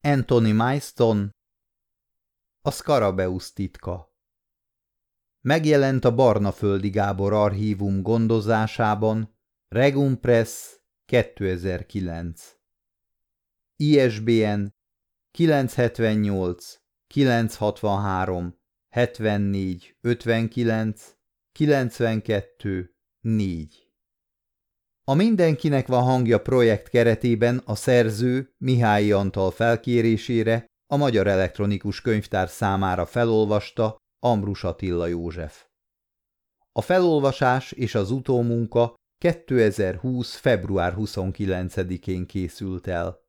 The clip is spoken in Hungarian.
Anthony Myston A Scarabeus titka. Megjelent a Barnaföldi Gábor archívum gondozásában Regum Press 2009 ISBN 978 963 74 59 92 4 A Mindenkinek van hangja projekt keretében a szerző Mihály Antal felkérésére a Magyar Elektronikus Könyvtár számára felolvasta Ambrus Attila József. A felolvasás és az utómunka 2020. február 29-én készült el.